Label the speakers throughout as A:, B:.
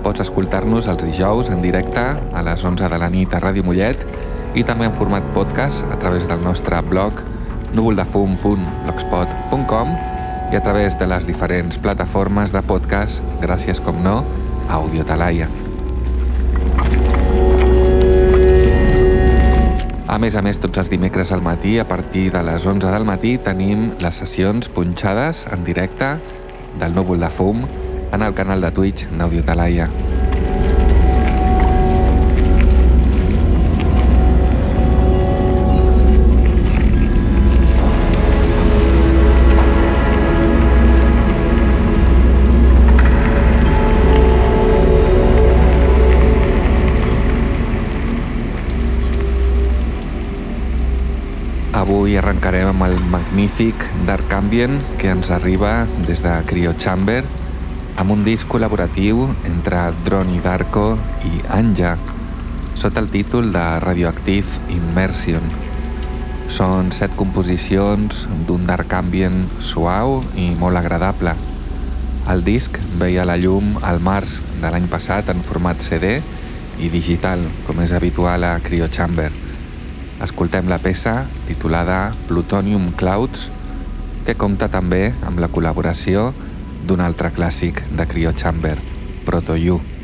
A: Pots escoltar-nos els dijous en directe a les 11 de la nit a Ràdio Mollet i també en format podcast a través del nostre blog núvoldefum.blogspot.com i a través de les diferents plataformes de podcast gràcies, com no, a Audiotalaia. A més a més, tots els dimecres al matí, a partir de les 11 del matí, tenim les sessions punxades en directe del núvol de fum en el canal de Twitch d'Audiotalaia. Avui arrencarem amb el magnífic Dark Ambient que ens arriba des de Cryo Chamber amb un disc col·laboratiu entre Droni Darko i Anja sota el títol de Radioactive Immersion. Són set composicions d'un dark ambient suau i molt agradable. El disc veia la llum al març de l'any passat en format CD i digital, com és habitual a Cryo Chamber. Escoltem la peça titulada Plutonium Clouds, que compta també amb la col·laboració d'un altre clàssic de Cryo Chamber, Proto You.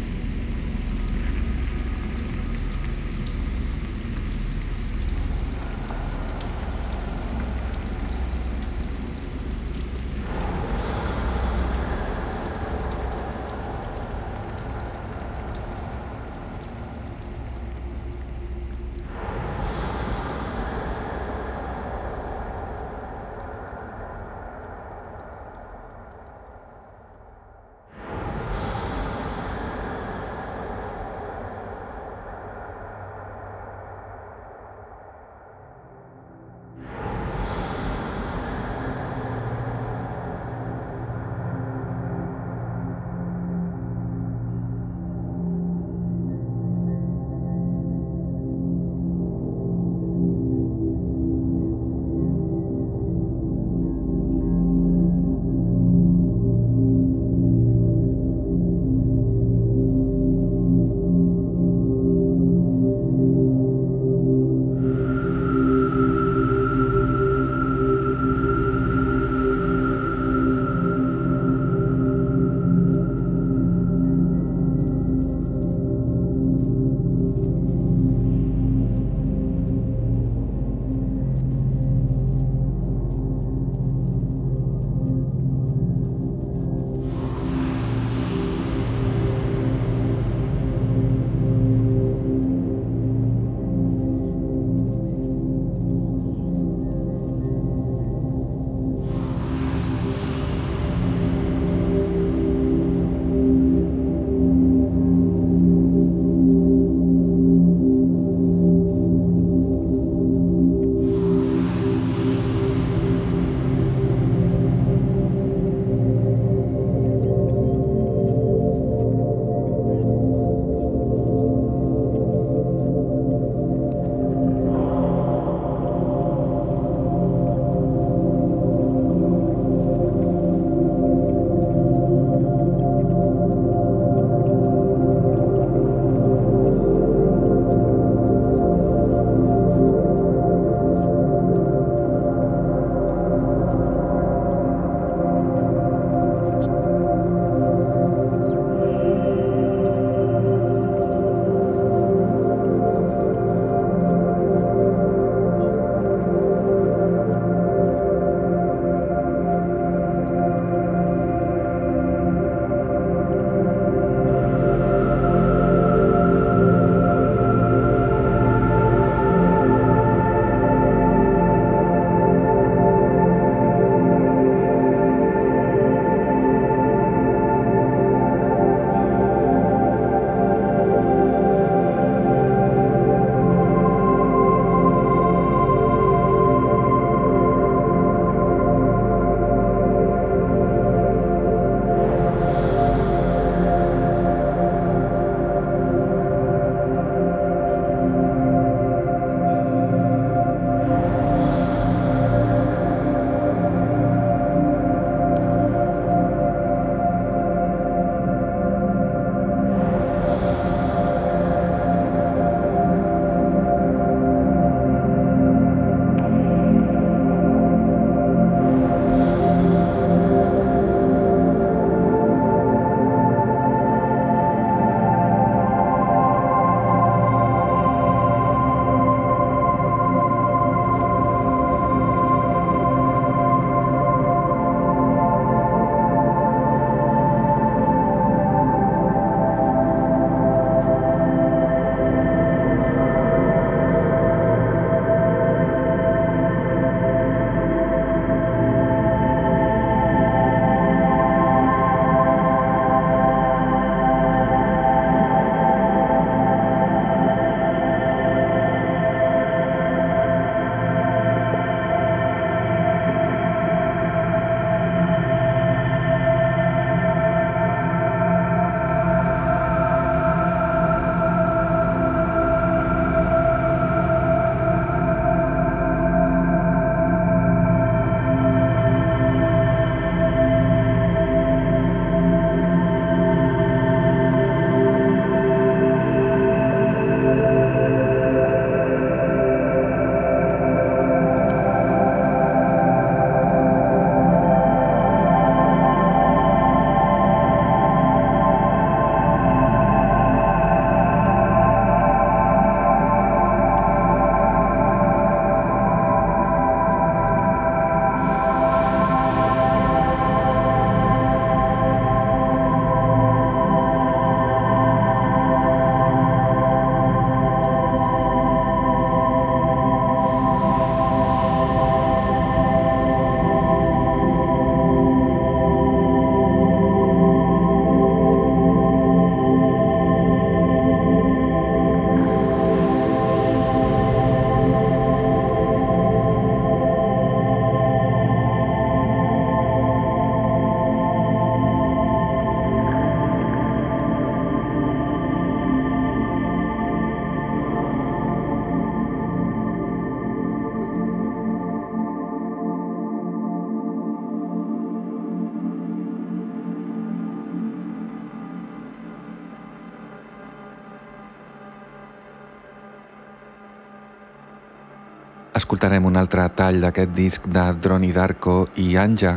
A: Escoltarem un altre tall d'aquest disc de Droni Darko i Anja,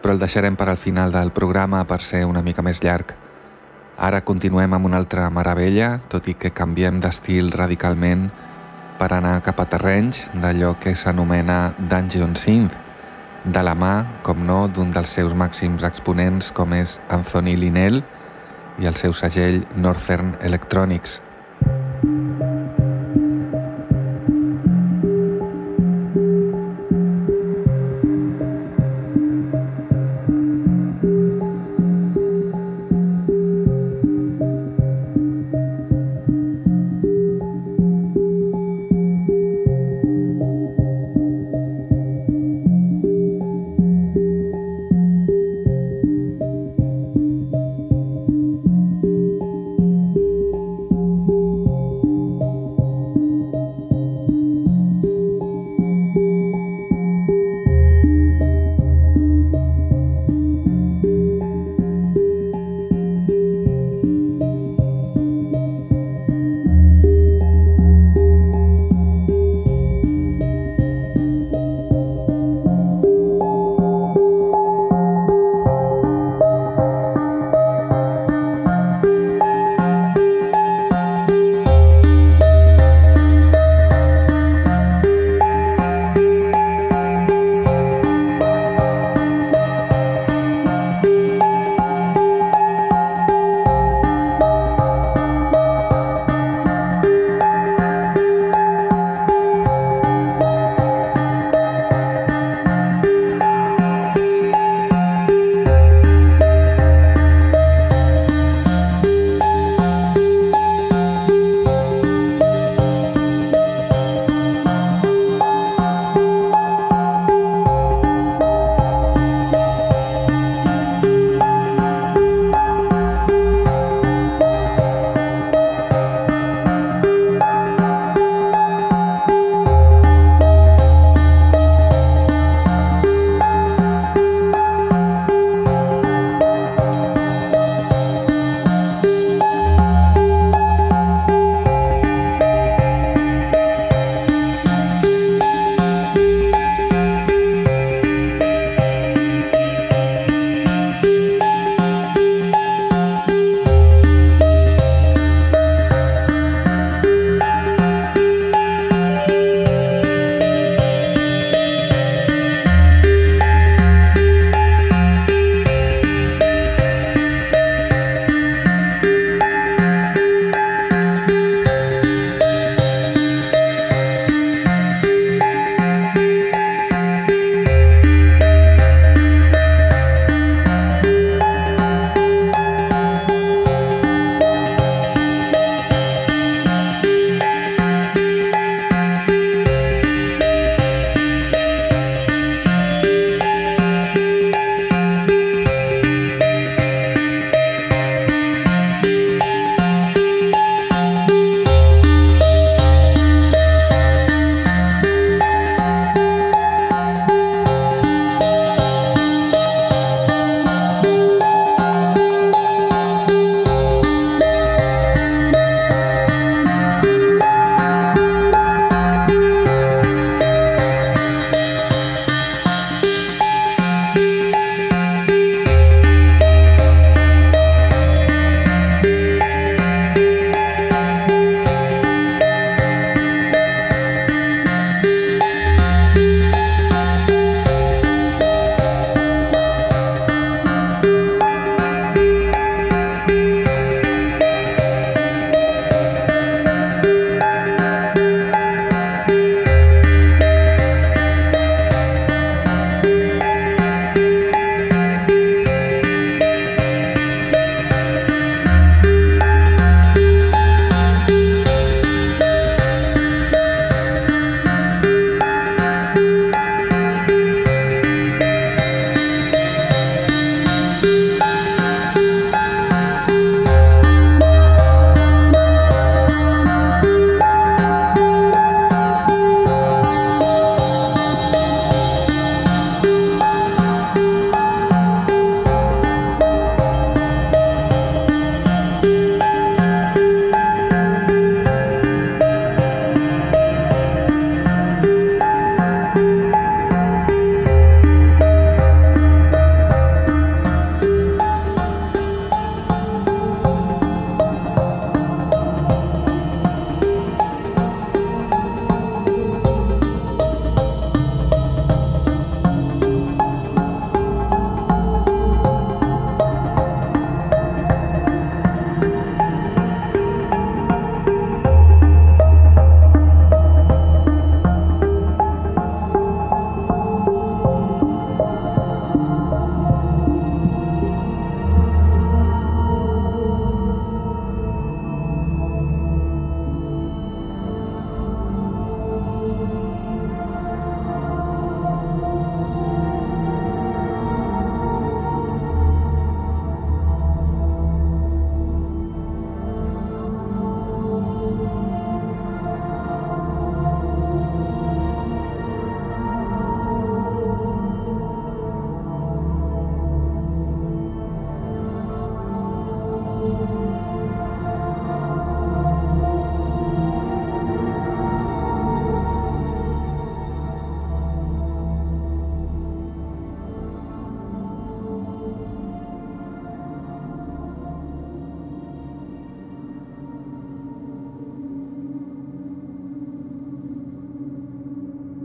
A: però el deixarem per al final del programa per ser una mica més llarg. Ara continuem amb una altra meravella, tot i que canviem d'estil radicalment per anar cap a terrenys d'allò que s'anomena Dungeon Synth, de la mà, com no, d'un dels seus màxims exponents com és Anthony Linnell i el seu segell Northern Electronics.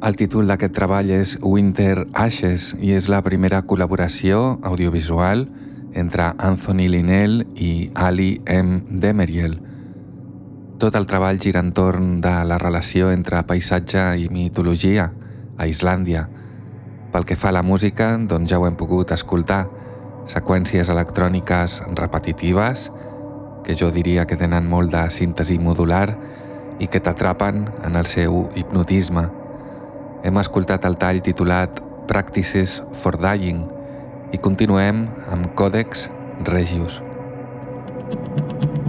A: El títol d'aquest treball és Winter Ashes i és la primera col·laboració audiovisual entre Anthony Linnell i Ali M. Demeriel. Tot el treball gira entorn de la relació entre paisatge i mitologia a Islàndia. Pel que fa a la música, doncs ja ho hem pogut escoltar, seqüències electròniques repetitives, que jo diria que tenen molt de síntesi modular i que t'atrapen en el seu hipnotisme. Hem escoltat el tall titulat Practices for Dying i continuem amb Codex Regius. Doncs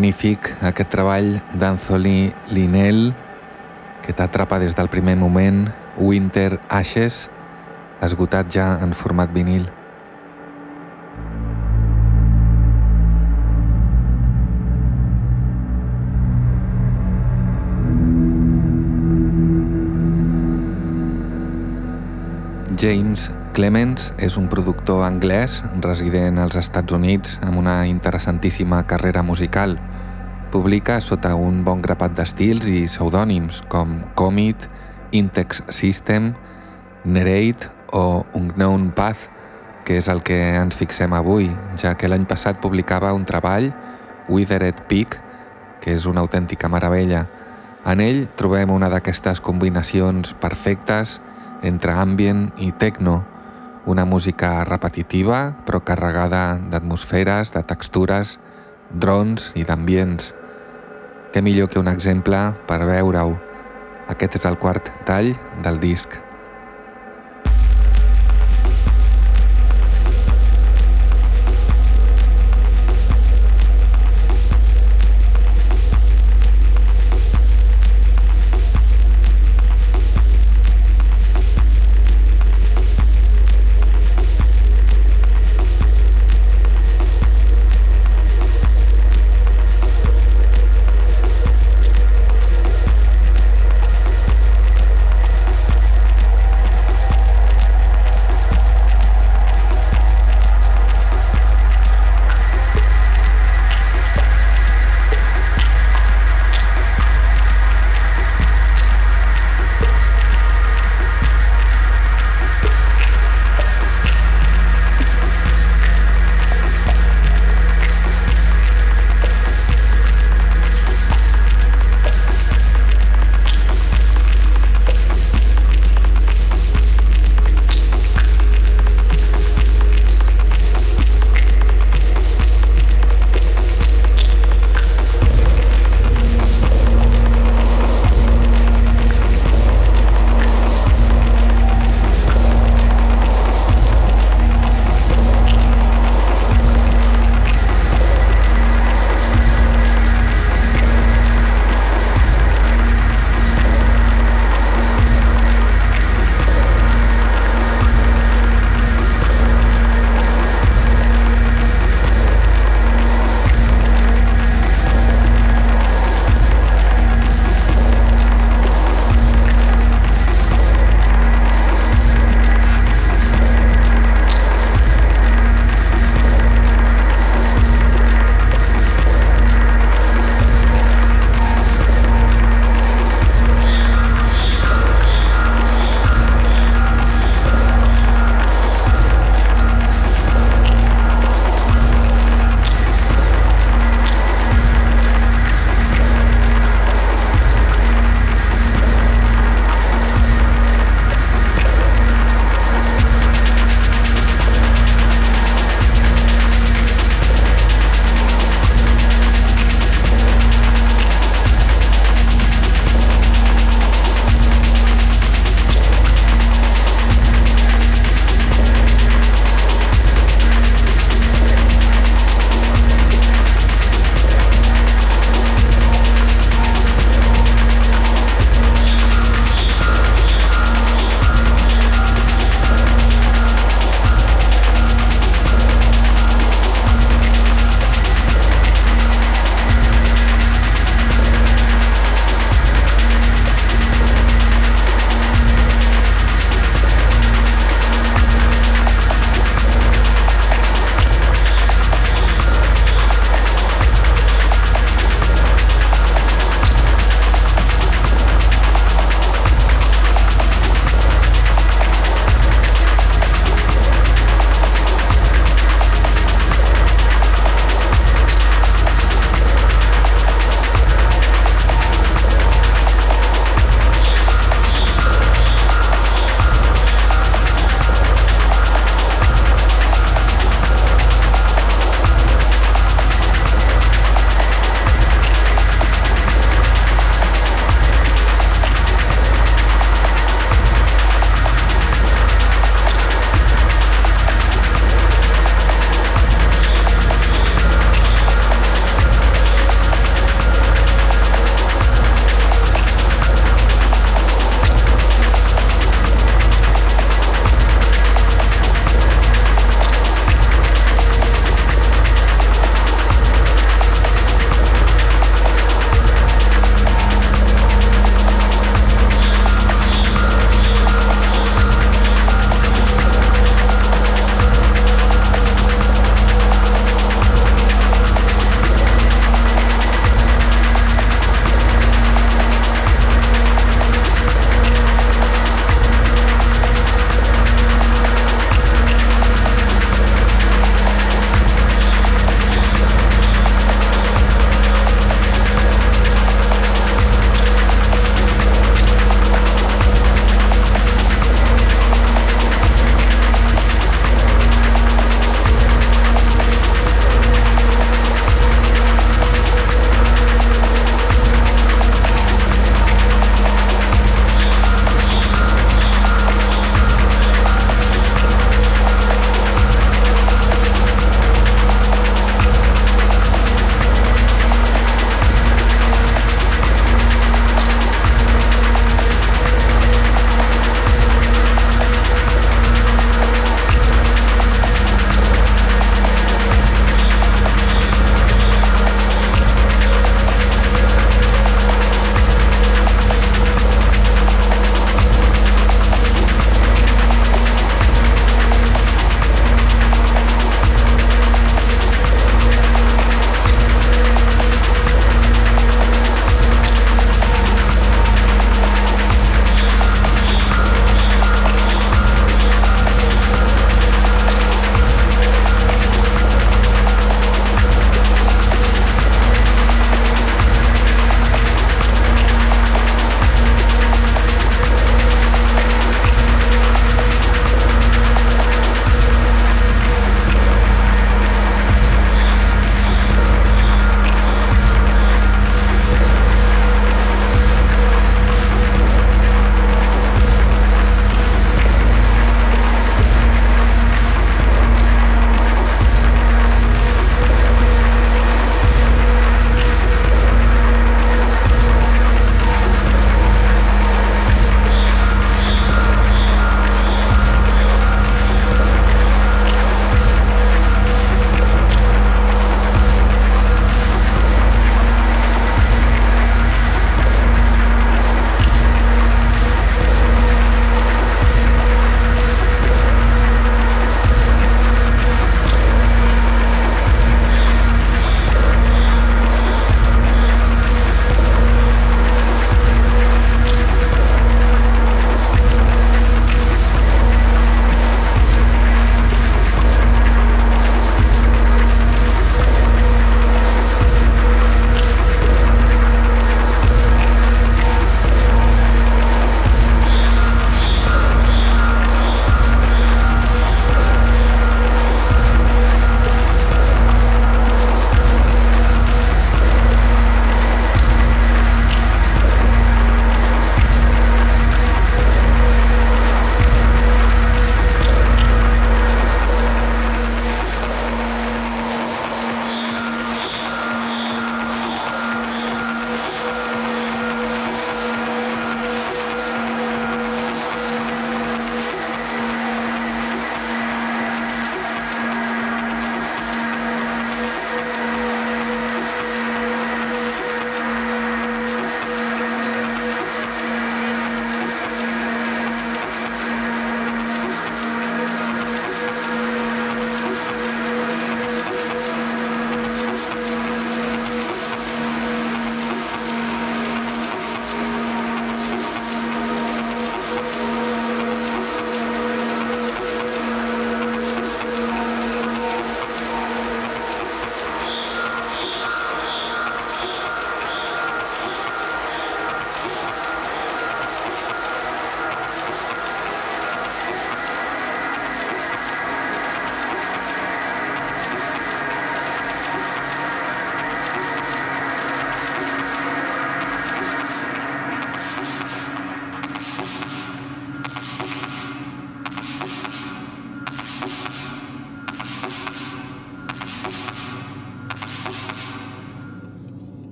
A: magnífic aquest treball d'Anthony Linnell que t'atrapa des del primer moment, Winter Ashes, esgotat ja en format vinil. James Clemens és un productor anglès resident als Estats Units amb una interessantíssima carrera musical. Publica sota un bon grapat d'estils i pseudònims com Comet, Intex System, Nerate o Unknown Path, que és el que ens fixem avui, ja que l'any passat publicava un treball, Withered Peak, que és una autèntica meravella. En ell trobem una d'aquestes combinacions perfectes entre ambient i techno, una música repetitiva però carregada d'atmosferes, de textures, drons i d'ambients. Què millor que un exemple per veure-ho. Aquest és el quart tall del disc.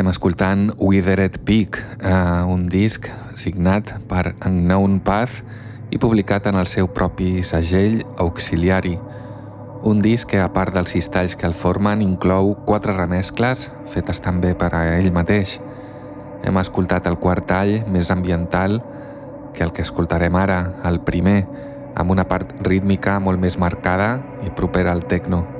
A: Estem escoltant Withered Peak, eh, un disc signat per Unknown Path i publicat en el seu propi segell Auxiliari. Un disc que, a part dels sis talls que el formen, inclou quatre remescles fetes també per a ell mateix. Hem escoltat el quart tall, més ambiental, que el que escoltarem ara, el primer, amb una part rítmica molt més marcada i propera al techno.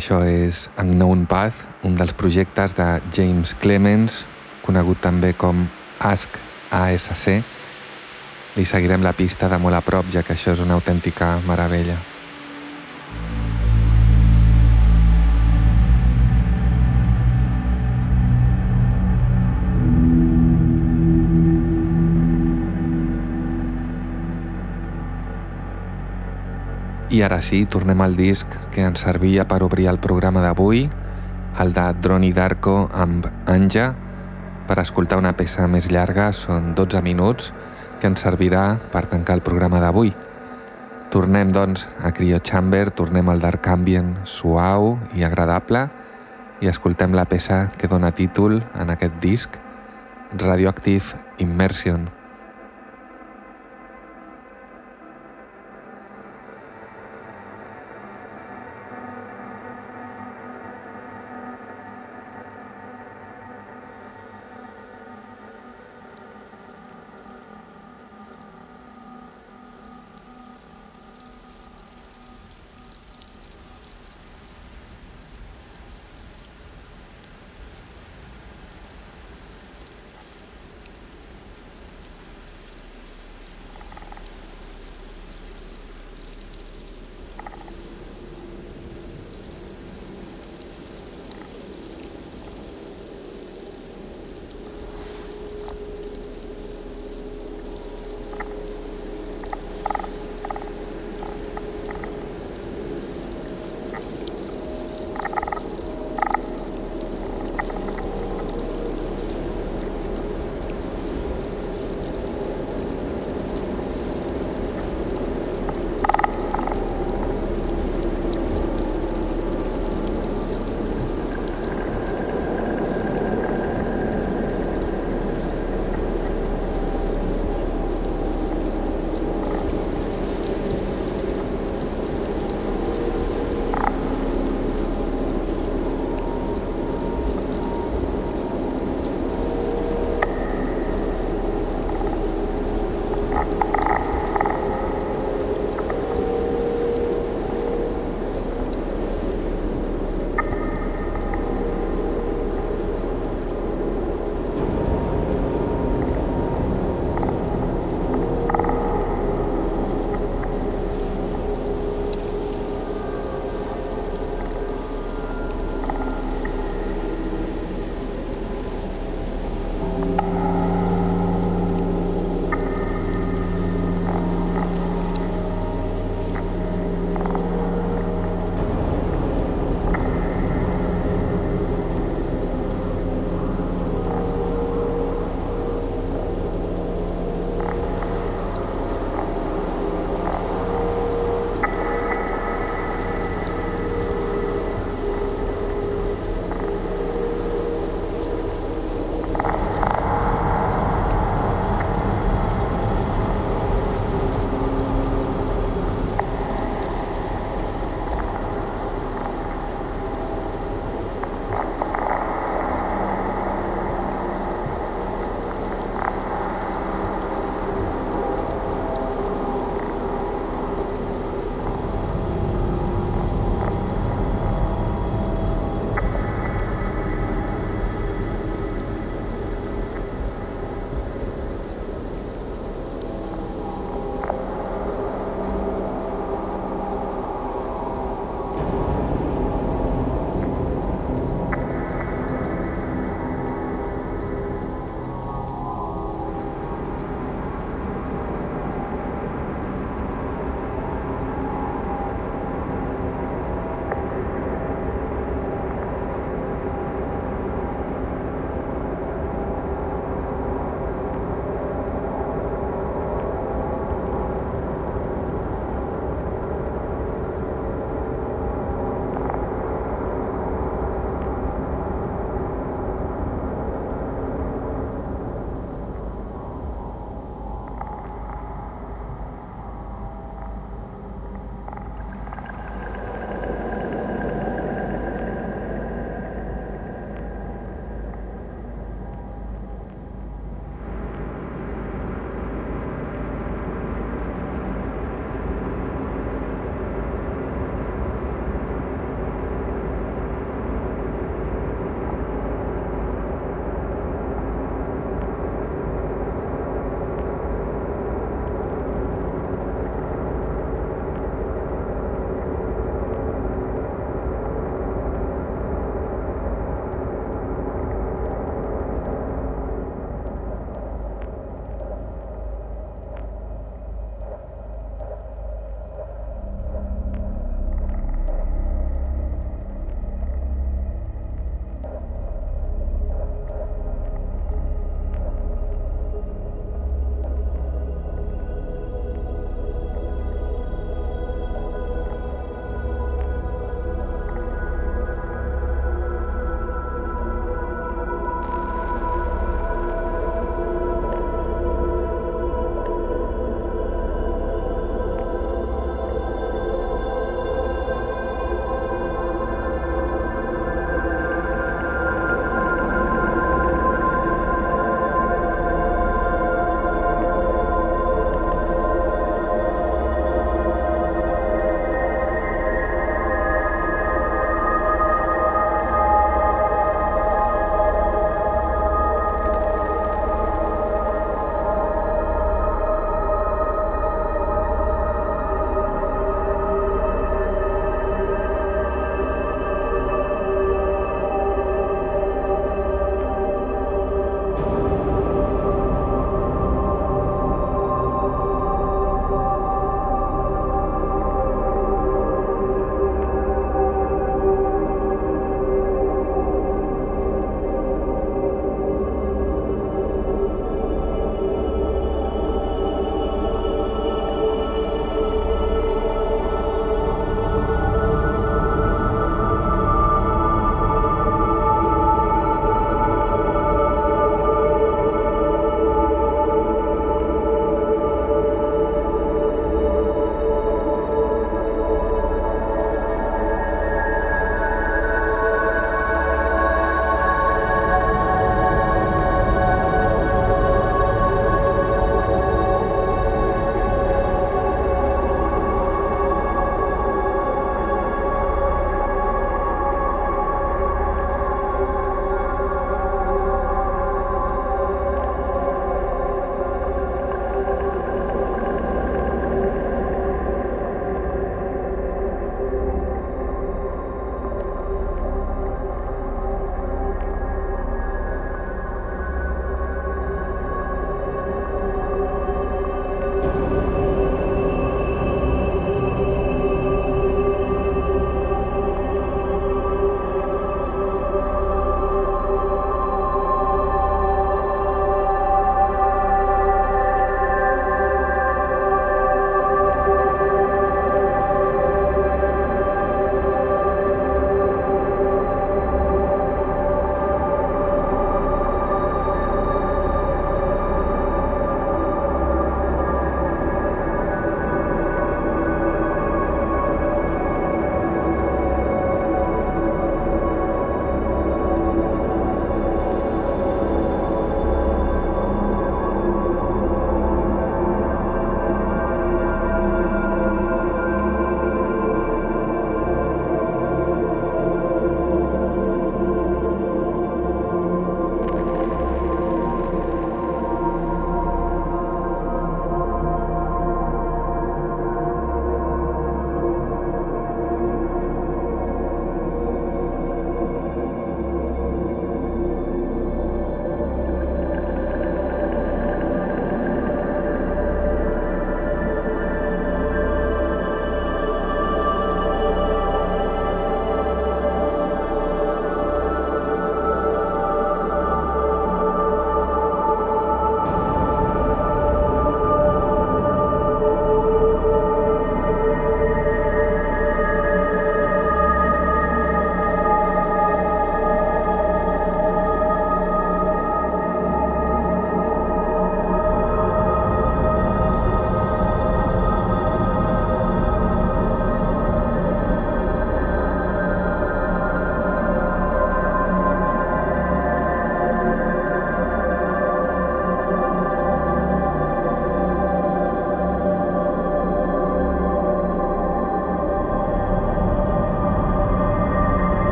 A: Això és Unknown Path, un dels projectes de James Clemens, conegut també com Ask ASC. Li seguirem la pista de molt a prop, ja que això és una autèntica meravella. I ara sí, tornem al disc que ens servia per obrir el programa d'avui, el de Droni Darko amb Anja. Per escoltar una peça més llarga són 12 minuts que ens servirà per tancar el programa d'avui. Tornem, doncs, a Cryo Chamber, tornem al Dark Ambient suau i agradable i escoltem la peça que dona títol en aquest disc, Radioactive Immersion.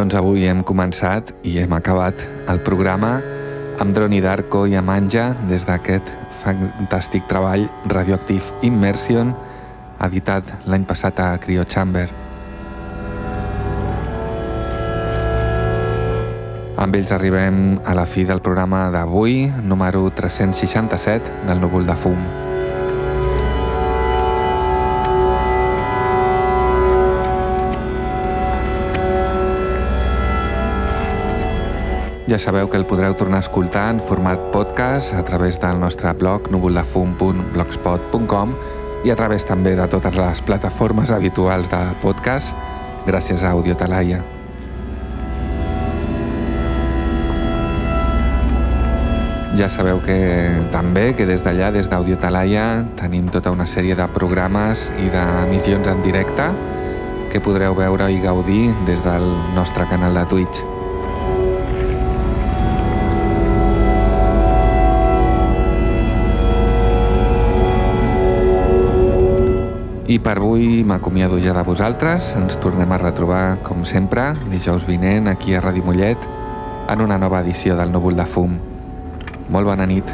A: Doncs avui hem començat i hem acabat el programa amb Droni Darko i amb Anja des d'aquest fantàstic treball Radioactive Immersion editat l'any passat a Cryo Chamber. Amb ells arribem a la fi del programa d'avui, número 367 del Núvol de Fum. Ja sabeu que el podreu tornar a escoltar en format podcast a través del nostre blog núvoldefum.blogspot.com i a través també de totes les plataformes habituals de podcast gràcies a Audio Talaia. Ja sabeu que també que des d'allà, des d'Audio Talaia, tenim tota una sèrie de programes i d'emissions en directe que podreu veure i gaudir des del nostre canal de Twitch. I per avui m'acomiado ja de vosaltres. Ens tornem a retrobar, com sempre, dijous vinent aquí a Ràdio Mollet en una nova edició del Núvol de Fum. Molt bona nit.